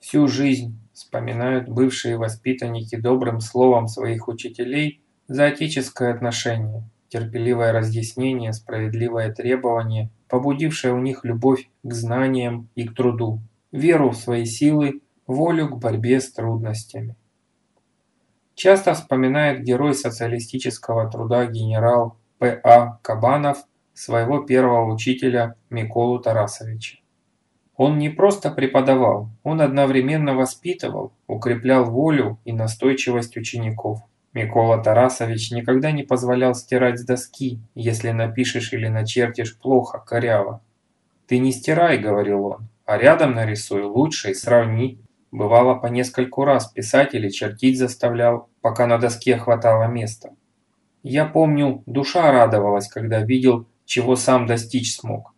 Всю жизнь вспоминают бывшие воспитанники добрым словом своих учителей за отеческое отношение, терпеливое разъяснение, справедливое требование, побудившее у них любовь к знаниям и к труду, веру в свои силы, волю к борьбе с трудностями. Часто вспоминает герой социалистического труда генерал П.А. Кабанов своего первого учителя Миколу Тарасовича. Он не просто преподавал, он одновременно воспитывал, укреплял волю и настойчивость учеников. Микола Тарасович никогда не позволял стирать с доски, если напишешь или начертишь плохо, коряво. «Ты не стирай», — говорил он, — «а рядом нарисуй лучше и сравни». Бывало по нескольку раз писать или чертить заставлял, пока на доске хватало места. Я помню, душа радовалась, когда видел, чего сам достичь смог.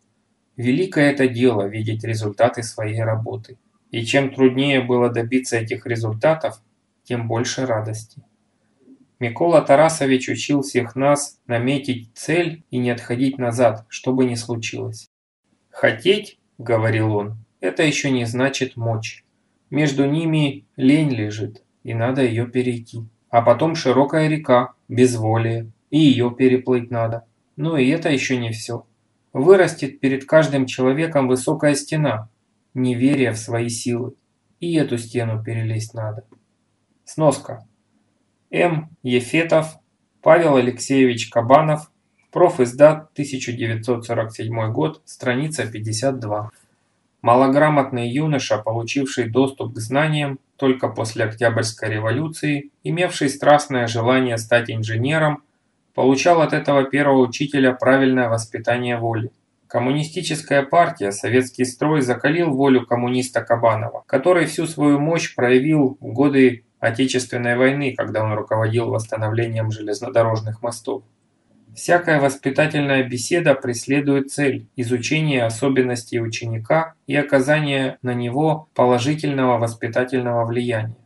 Великое это дело – видеть результаты своей работы. И чем труднее было добиться этих результатов, тем больше радости. Микола Тарасович учил всех нас наметить цель и не отходить назад, что бы ни случилось. «Хотеть, — говорил он, — это еще не значит мочь. Между ними лень лежит, и надо ее перейти. А потом широкая река, безволие, и ее переплыть надо. Но и это еще не все. Вырастет перед каждым человеком высокая стена, неверие в свои силы. И эту стену перелезть надо. Сноска. М. Ефетов, Павел Алексеевич Кабанов, профиздат 1947 год, страница 52. Малограмотный юноша, получивший доступ к знаниям только после Октябрьской революции, имевший страстное желание стать инженером, получал от этого первого учителя правильное воспитание воли. Коммунистическая партия, советский строй закалил волю коммуниста Кабанова, который всю свою мощь проявил в годы Отечественной войны, когда он руководил восстановлением железнодорожных мостов. Всякая воспитательная беседа преследует цель – изучение особенностей ученика и оказание на него положительного воспитательного влияния.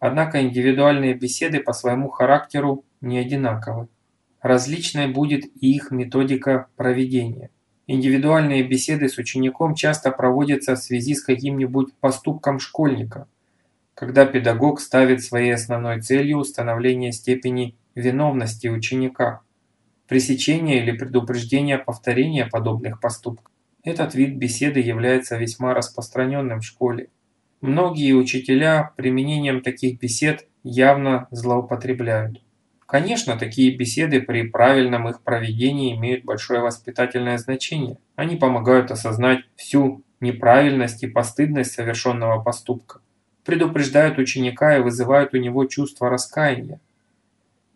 Однако индивидуальные беседы по своему характеру не одинаковы. Различной будет и их методика проведения. Индивидуальные беседы с учеником часто проводятся в связи с каким-нибудь поступком школьника, когда педагог ставит своей основной целью установление степени виновности ученика – пресечения или предупреждения повторения подобных поступков. Этот вид беседы является весьма распространенным в школе. Многие учителя применением таких бесед явно злоупотребляют. Конечно, такие беседы при правильном их проведении имеют большое воспитательное значение. Они помогают осознать всю неправильность и постыдность совершенного поступка, предупреждают ученика и вызывают у него чувство раскаяния.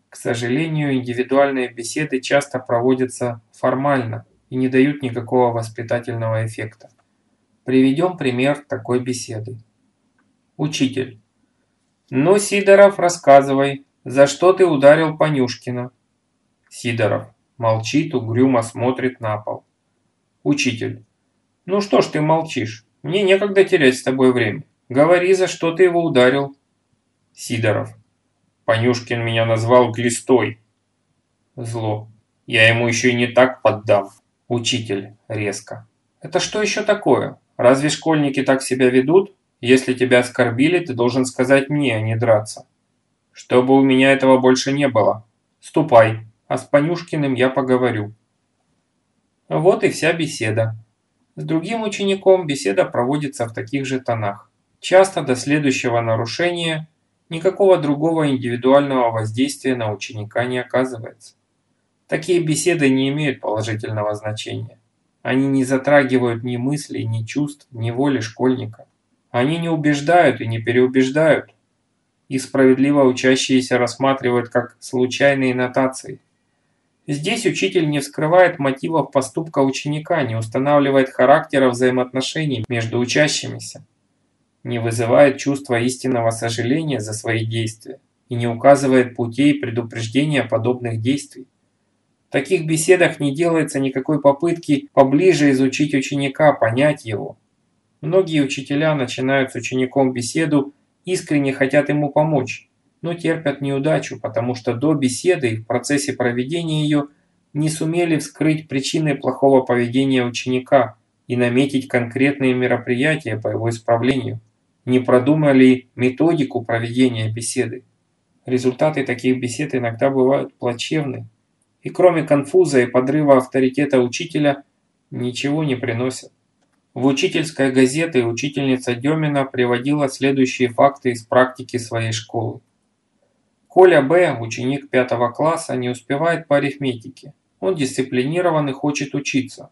К сожалению, индивидуальные беседы часто проводятся формально и не дают никакого воспитательного эффекта. Приведем пример такой беседы. Учитель. «Ну, Сидоров, рассказывай, за что ты ударил Понюшкина?» Сидоров. Молчит, угрюмо смотрит на пол. Учитель. «Ну что ж ты молчишь? Мне некогда терять с тобой время. Говори, за что ты его ударил?» Сидоров. Понюшкин меня назвал глистой. Зло. Я ему еще и не так поддам. Учитель. Резко. Это что еще такое? Разве школьники так себя ведут? Если тебя оскорбили, ты должен сказать мне, а не драться. Чтобы у меня этого больше не было. Ступай, а с Понюшкиным я поговорю. Вот и вся беседа. С другим учеником беседа проводится в таких же тонах. Часто до следующего нарушения никакого другого индивидуального воздействия на ученика не оказывается. Такие беседы не имеют положительного значения. Они не затрагивают ни мыслей, ни чувств, ни воли школьника. Они не убеждают и не переубеждают. Их справедливо учащиеся рассматривают как случайные нотации. Здесь учитель не вскрывает мотивов поступка ученика, не устанавливает характера взаимоотношений между учащимися не вызывает чувства истинного сожаления за свои действия и не указывает путей предупреждения подобных действий. В таких беседах не делается никакой попытки поближе изучить ученика, понять его. Многие учителя начинают с учеником беседу, искренне хотят ему помочь, но терпят неудачу, потому что до беседы и в процессе проведения ее не сумели вскрыть причины плохого поведения ученика и наметить конкретные мероприятия по его исправлению. не продумали методику проведения беседы. Результаты таких бесед иногда бывают плачевны, и кроме конфуза и подрыва авторитета учителя ничего не приносят. В учительской газете учительница Демина приводила следующие факты из практики своей школы. Коля Б., ученик пятого класса, не успевает по арифметике. Он дисциплинирован и хочет учиться.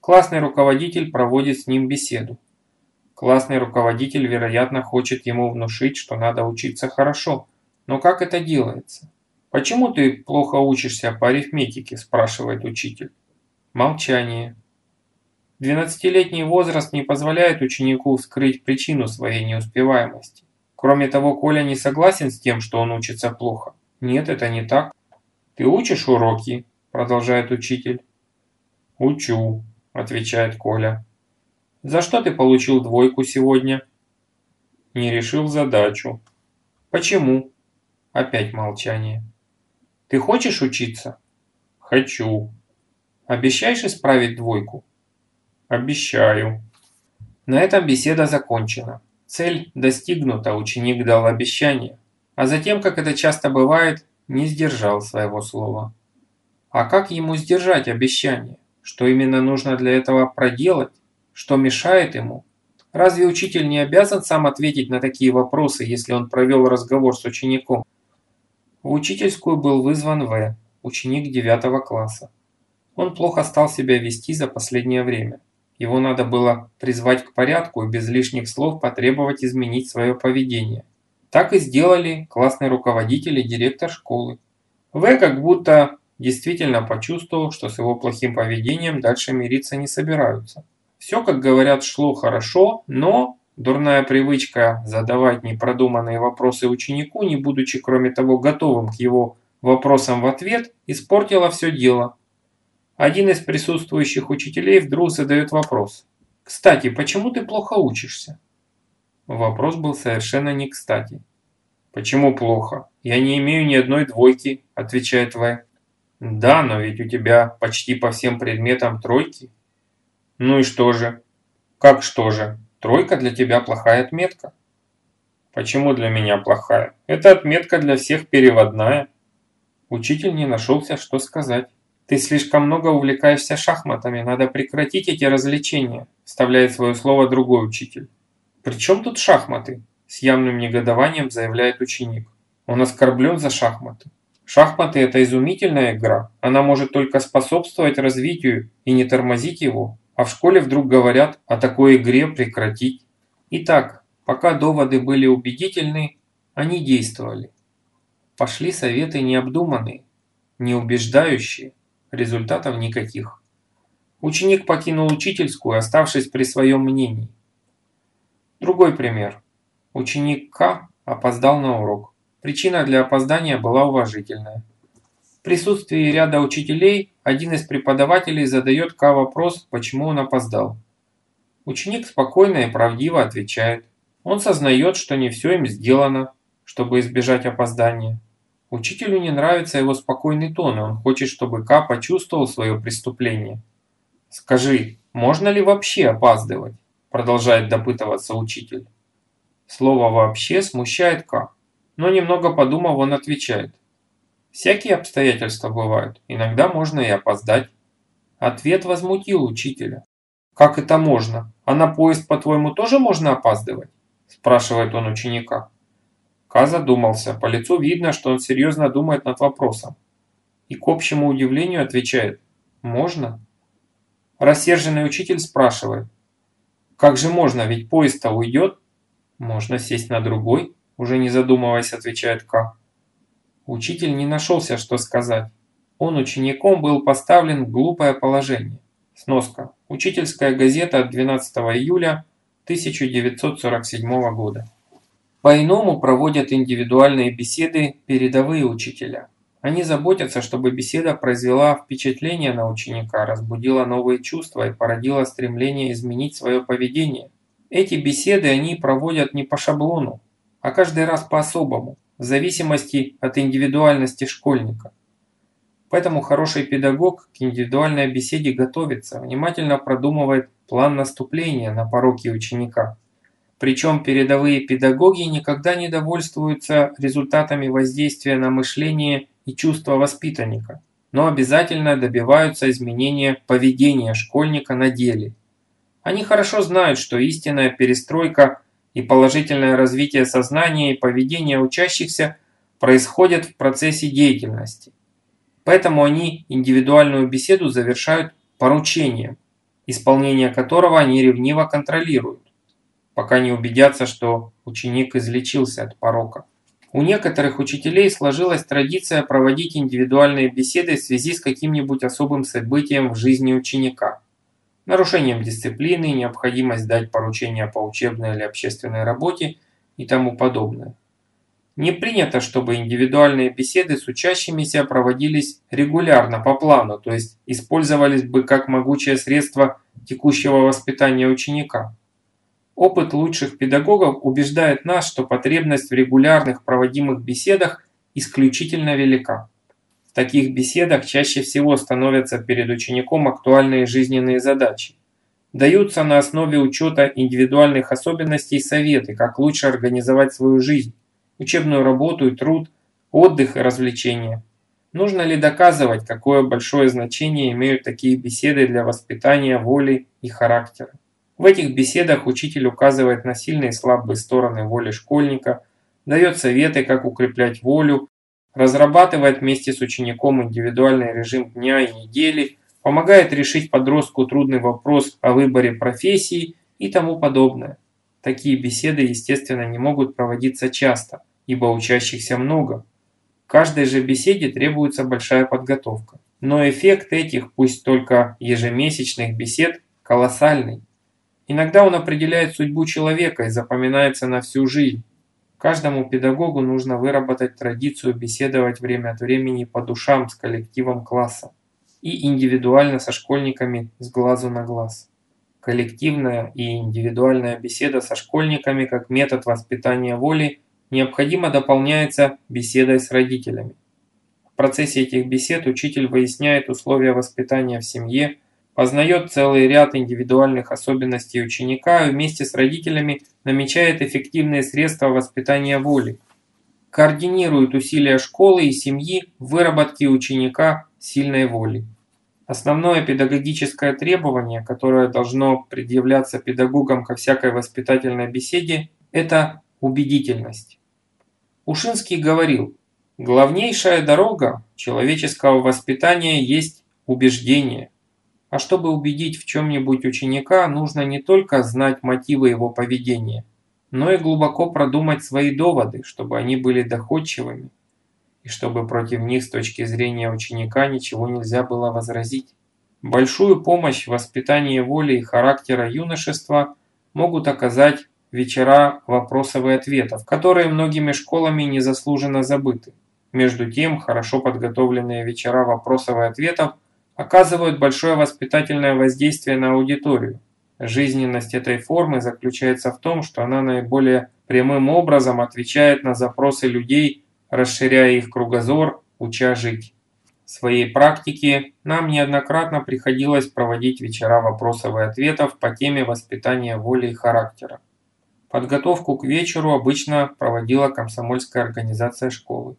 Классный руководитель проводит с ним беседу. Классный руководитель, вероятно, хочет ему внушить, что надо учиться хорошо. Но как это делается? «Почему ты плохо учишься по арифметике?» – спрашивает учитель. Молчание. Двенадцатилетний возраст не позволяет ученику скрыть причину своей неуспеваемости. Кроме того, Коля не согласен с тем, что он учится плохо. Нет, это не так. «Ты учишь уроки?» – продолжает учитель. «Учу», – отвечает Коля. «За что ты получил двойку сегодня?» «Не решил задачу». «Почему?» Опять молчание. «Ты хочешь учиться?» «Хочу». «Обещаешь исправить двойку?» «Обещаю». На этом беседа закончена. Цель достигнута, ученик дал обещание, а затем, как это часто бывает, не сдержал своего слова. А как ему сдержать обещание? Что именно нужно для этого проделать? Что мешает ему? Разве учитель не обязан сам ответить на такие вопросы, если он провел разговор с учеником? В учительскую был вызван В, ученик 9 класса. Он плохо стал себя вести за последнее время. Его надо было призвать к порядку и без лишних слов потребовать изменить свое поведение. Так и сделали классный руководитель и директор школы. В как будто действительно почувствовал, что с его плохим поведением дальше мириться не собираются. Все, как говорят, шло хорошо, но дурная привычка задавать непродуманные вопросы ученику, не будучи кроме того готовым к его вопросам в ответ, испортила все дело. Один из присутствующих учителей вдруг задает вопрос. «Кстати, почему ты плохо учишься?» Вопрос был совершенно не кстати. «Почему плохо? Я не имею ни одной двойки», – отвечает В. «Да, но ведь у тебя почти по всем предметам тройки». «Ну и что же?» «Как что же? Тройка для тебя плохая отметка». «Почему для меня плохая? Это отметка для всех переводная». Учитель не нашелся, что сказать. «Ты слишком много увлекаешься шахматами, надо прекратить эти развлечения», вставляет свое слово другой учитель. «При чем тут шахматы?» С явным негодованием заявляет ученик. Он оскорблен за шахматы. Шахматы – это изумительная игра. Она может только способствовать развитию и не тормозить его. А в школе вдруг говорят о такой игре прекратить. Итак, пока доводы были убедительны, они действовали. Пошли советы необдуманные, неубеждающие, результатов никаких. Ученик покинул учительскую, оставшись при своем мнении. Другой пример. Ученик К опоздал на урок. Причина для опоздания была уважительная. В присутствии ряда учителей один из преподавателей задает К вопрос, почему он опоздал. Ученик спокойно и правдиво отвечает. Он сознает, что не все им сделано, чтобы избежать опоздания. Учителю не нравится его спокойный тон, и он хочет, чтобы К почувствовал свое преступление. «Скажи, можно ли вообще опаздывать?» Продолжает допытываться учитель. Слово «вообще» смущает К, но немного подумав, он отвечает. Всякие обстоятельства бывают, иногда можно и опоздать. Ответ возмутил учителя. «Как это можно? А на поезд, по-твоему, тоже можно опаздывать?» спрашивает он ученика. Ка задумался. По лицу видно, что он серьезно думает над вопросом. И к общему удивлению отвечает «Можно?». Рассерженный учитель спрашивает «Как же можно, ведь поезд-то уйдет?» «Можно сесть на другой», уже не задумываясь, отвечает К. Учитель не нашелся, что сказать. Он учеником был поставлен в глупое положение. Сноска. Учительская газета от 12 июля 1947 года. По-иному проводят индивидуальные беседы передовые учителя. Они заботятся, чтобы беседа произвела впечатление на ученика, разбудила новые чувства и породила стремление изменить свое поведение. Эти беседы они проводят не по шаблону, а каждый раз по-особому, в зависимости от индивидуальности школьника. Поэтому хороший педагог к индивидуальной беседе готовится, внимательно продумывает план наступления на пороки ученика – Причем передовые педагоги никогда не довольствуются результатами воздействия на мышление и чувства воспитанника, но обязательно добиваются изменения поведения школьника на деле. Они хорошо знают, что истинная перестройка и положительное развитие сознания и поведения учащихся происходят в процессе деятельности. Поэтому они индивидуальную беседу завершают поручением, исполнение которого они ревниво контролируют, пока не убедятся, что ученик излечился от порока. У некоторых учителей сложилась традиция проводить индивидуальные беседы в связи с каким-нибудь особым событием в жизни ученика. Нарушением дисциплины, необходимость дать поручение по учебной или общественной работе и тому подобное. Не принято, чтобы индивидуальные беседы с учащимися проводились регулярно по плану, то есть использовались бы как могучее средство текущего воспитания ученика. Опыт лучших педагогов убеждает нас, что потребность в регулярных проводимых беседах исключительно велика. В таких беседах чаще всего становятся перед учеником актуальные жизненные задачи. Даются на основе учета индивидуальных особенностей советы, как лучше организовать свою жизнь, учебную работу и труд, отдых и развлечения. Нужно ли доказывать, какое большое значение имеют такие беседы для воспитания воли и характера? В этих беседах учитель указывает на сильные и слабые стороны воли школьника, дает советы, как укреплять волю, разрабатывает вместе с учеником индивидуальный режим дня и недели, помогает решить подростку трудный вопрос о выборе профессии и тому подобное. Такие беседы, естественно, не могут проводиться часто, ибо учащихся много. В каждой же беседе требуется большая подготовка. Но эффект этих, пусть только ежемесячных бесед, колоссальный. Иногда он определяет судьбу человека и запоминается на всю жизнь. Каждому педагогу нужно выработать традицию беседовать время от времени по душам с коллективом класса и индивидуально со школьниками с глазу на глаз. Коллективная и индивидуальная беседа со школьниками как метод воспитания воли необходимо дополняется беседой с родителями. В процессе этих бесед учитель выясняет условия воспитания в семье, познает целый ряд индивидуальных особенностей ученика и вместе с родителями намечает эффективные средства воспитания воли, координирует усилия школы и семьи в выработке ученика сильной воли. Основное педагогическое требование, которое должно предъявляться педагогам ко всякой воспитательной беседе, это убедительность. Ушинский говорил, главнейшая дорога человеческого воспитания есть убеждение. А чтобы убедить в чем-нибудь ученика, нужно не только знать мотивы его поведения, но и глубоко продумать свои доводы, чтобы они были доходчивыми, и чтобы против них с точки зрения ученика ничего нельзя было возразить. Большую помощь в воспитании воли и характера юношества могут оказать вечера вопросов и ответов, которые многими школами незаслуженно забыты. Между тем, хорошо подготовленные вечера вопросов и ответов оказывают большое воспитательное воздействие на аудиторию. Жизненность этой формы заключается в том, что она наиболее прямым образом отвечает на запросы людей, расширяя их кругозор, уча жить. В своей практике нам неоднократно приходилось проводить вечера вопросов и ответов по теме воспитания воли и характера. Подготовку к вечеру обычно проводила комсомольская организация школы.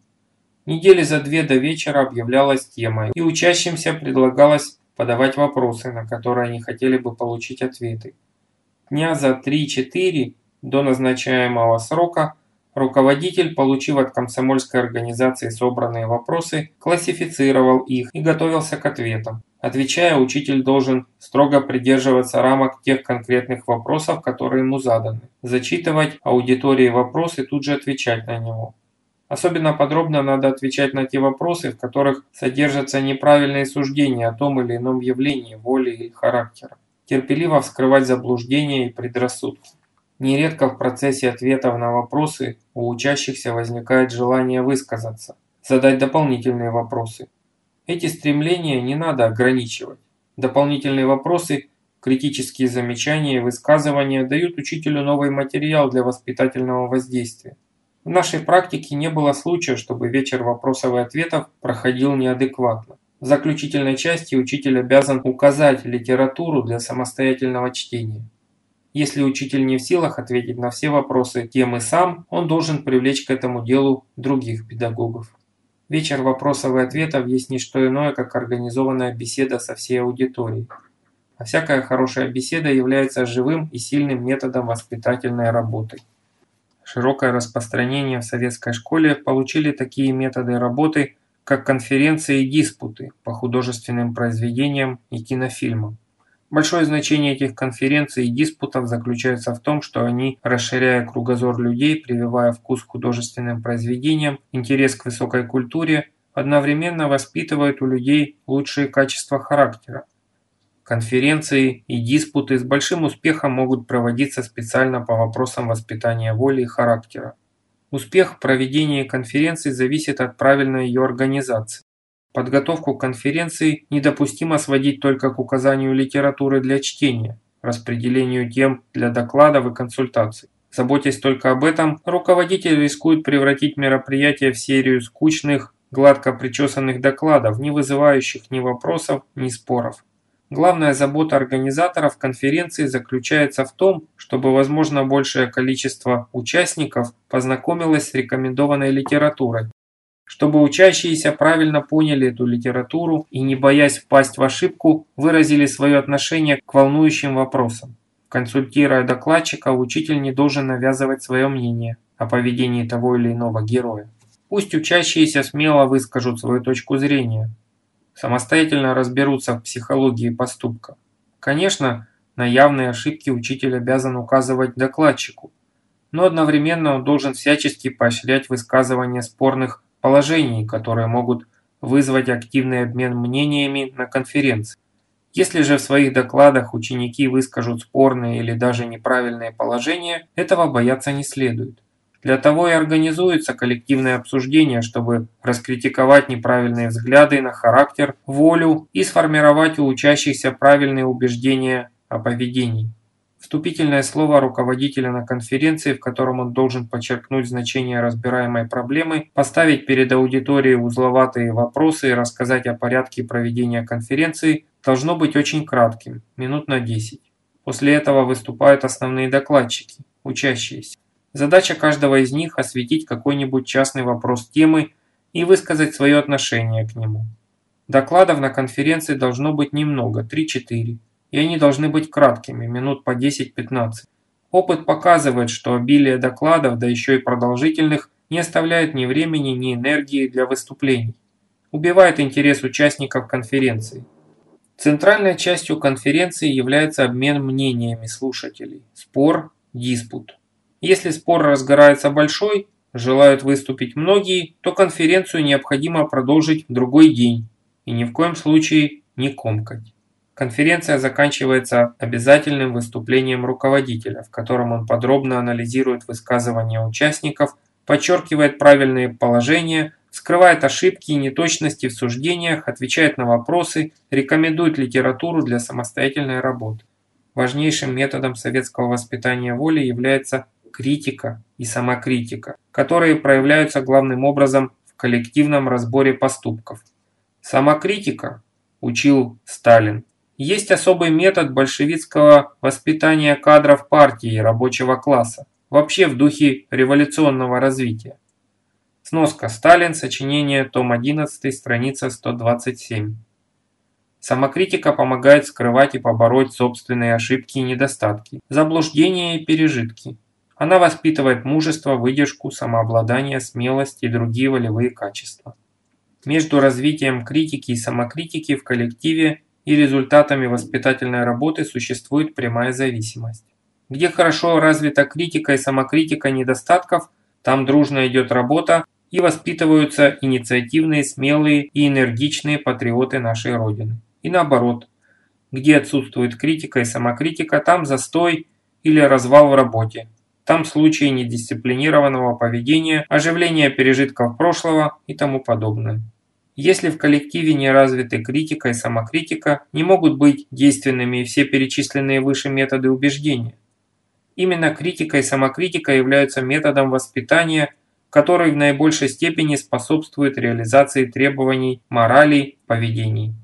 Недели за две до вечера объявлялась тема, и учащимся предлагалось подавать вопросы, на которые они хотели бы получить ответы. Дня за 3-4 до назначаемого срока руководитель, получив от комсомольской организации собранные вопросы, классифицировал их и готовился к ответам. Отвечая, учитель должен строго придерживаться рамок тех конкретных вопросов, которые ему заданы, зачитывать аудитории вопросы и тут же отвечать на него. Особенно подробно надо отвечать на те вопросы, в которых содержатся неправильные суждения о том или ином явлении, воли или характера. Терпеливо вскрывать заблуждения и предрассудки. Нередко в процессе ответов на вопросы у учащихся возникает желание высказаться, задать дополнительные вопросы. Эти стремления не надо ограничивать. Дополнительные вопросы, критические замечания и высказывания дают учителю новый материал для воспитательного воздействия. В нашей практике не было случая, чтобы вечер вопросов и ответов проходил неадекватно. В заключительной части учитель обязан указать литературу для самостоятельного чтения. Если учитель не в силах ответить на все вопросы темы сам, он должен привлечь к этому делу других педагогов. Вечер вопросов и ответов есть не что иное, как организованная беседа со всей аудиторией. А всякая хорошая беседа является живым и сильным методом воспитательной работы. Широкое распространение в советской школе получили такие методы работы, как конференции и диспуты по художественным произведениям и кинофильмам. Большое значение этих конференций и диспутов заключается в том, что они, расширяя кругозор людей, прививая вкус к художественным произведениям, интерес к высокой культуре, одновременно воспитывают у людей лучшие качества характера. Конференции и диспуты с большим успехом могут проводиться специально по вопросам воспитания воли и характера. Успех проведения конференции зависит от правильной ее организации. Подготовку конференции недопустимо сводить только к указанию литературы для чтения, распределению тем для докладов и консультаций. Заботясь только об этом, руководитель рискует превратить мероприятие в серию скучных, гладко причесанных докладов, не вызывающих ни вопросов, ни споров. Главная забота организаторов конференции заключается в том, чтобы возможно большее количество участников познакомилось с рекомендованной литературой, чтобы учащиеся правильно поняли эту литературу и, не боясь впасть в ошибку, выразили свое отношение к волнующим вопросам. Консультируя докладчика, учитель не должен навязывать свое мнение о поведении того или иного героя. Пусть учащиеся смело выскажут свою точку зрения, самостоятельно разберутся в психологии поступка. Конечно, на явные ошибки учитель обязан указывать докладчику, но одновременно он должен всячески поощрять высказывание спорных положений, которые могут вызвать активный обмен мнениями на конференции. Если же в своих докладах ученики выскажут спорные или даже неправильные положения, этого бояться не следует. Для того и организуется коллективное обсуждение, чтобы раскритиковать неправильные взгляды на характер, волю и сформировать у учащихся правильные убеждения о поведении. Вступительное слово руководителя на конференции, в котором он должен подчеркнуть значение разбираемой проблемы, поставить перед аудиторией узловатые вопросы и рассказать о порядке проведения конференции, должно быть очень кратким, минут на 10. После этого выступают основные докладчики, учащиеся. Задача каждого из них – осветить какой-нибудь частный вопрос темы и высказать свое отношение к нему. Докладов на конференции должно быть немного, 3-4 и они должны быть краткими, минут по 10-15. Опыт показывает, что обилие докладов, да еще и продолжительных, не оставляет ни времени, ни энергии для выступлений. Убивает интерес участников конференции. Центральной частью конференции является обмен мнениями слушателей, спор, диспут. Если спор разгорается большой, желают выступить многие, то конференцию необходимо продолжить в другой день и ни в коем случае не комкать. Конференция заканчивается обязательным выступлением руководителя, в котором он подробно анализирует высказывания участников, подчеркивает правильные положения, скрывает ошибки и неточности в суждениях, отвечает на вопросы, рекомендует литературу для самостоятельной работы. Важнейшим методом советского воспитания воли является критика и самокритика, которые проявляются главным образом в коллективном разборе поступков. Самокритика, учил Сталин, есть особый метод большевистского воспитания кадров партии и рабочего класса, вообще в духе революционного развития. Сноска Сталин, сочинение, том 11, страница 127. Самокритика помогает скрывать и побороть собственные ошибки и недостатки, заблуждения и пережитки. Она воспитывает мужество, выдержку, самообладание, смелость и другие волевые качества. Между развитием критики и самокритики в коллективе и результатами воспитательной работы существует прямая зависимость. Где хорошо развита критика и самокритика недостатков, там дружно идет работа и воспитываются инициативные, смелые и энергичные патриоты нашей Родины. И наоборот, где отсутствует критика и самокритика, там застой или развал в работе. Там случаи недисциплинированного поведения, оживления пережитков прошлого и тому подобное. Если в коллективе не развиты критика и самокритика, не могут быть действенными все перечисленные выше методы убеждения. Именно критика и самокритика являются методом воспитания, который в наибольшей степени способствует реализации требований морали поведений.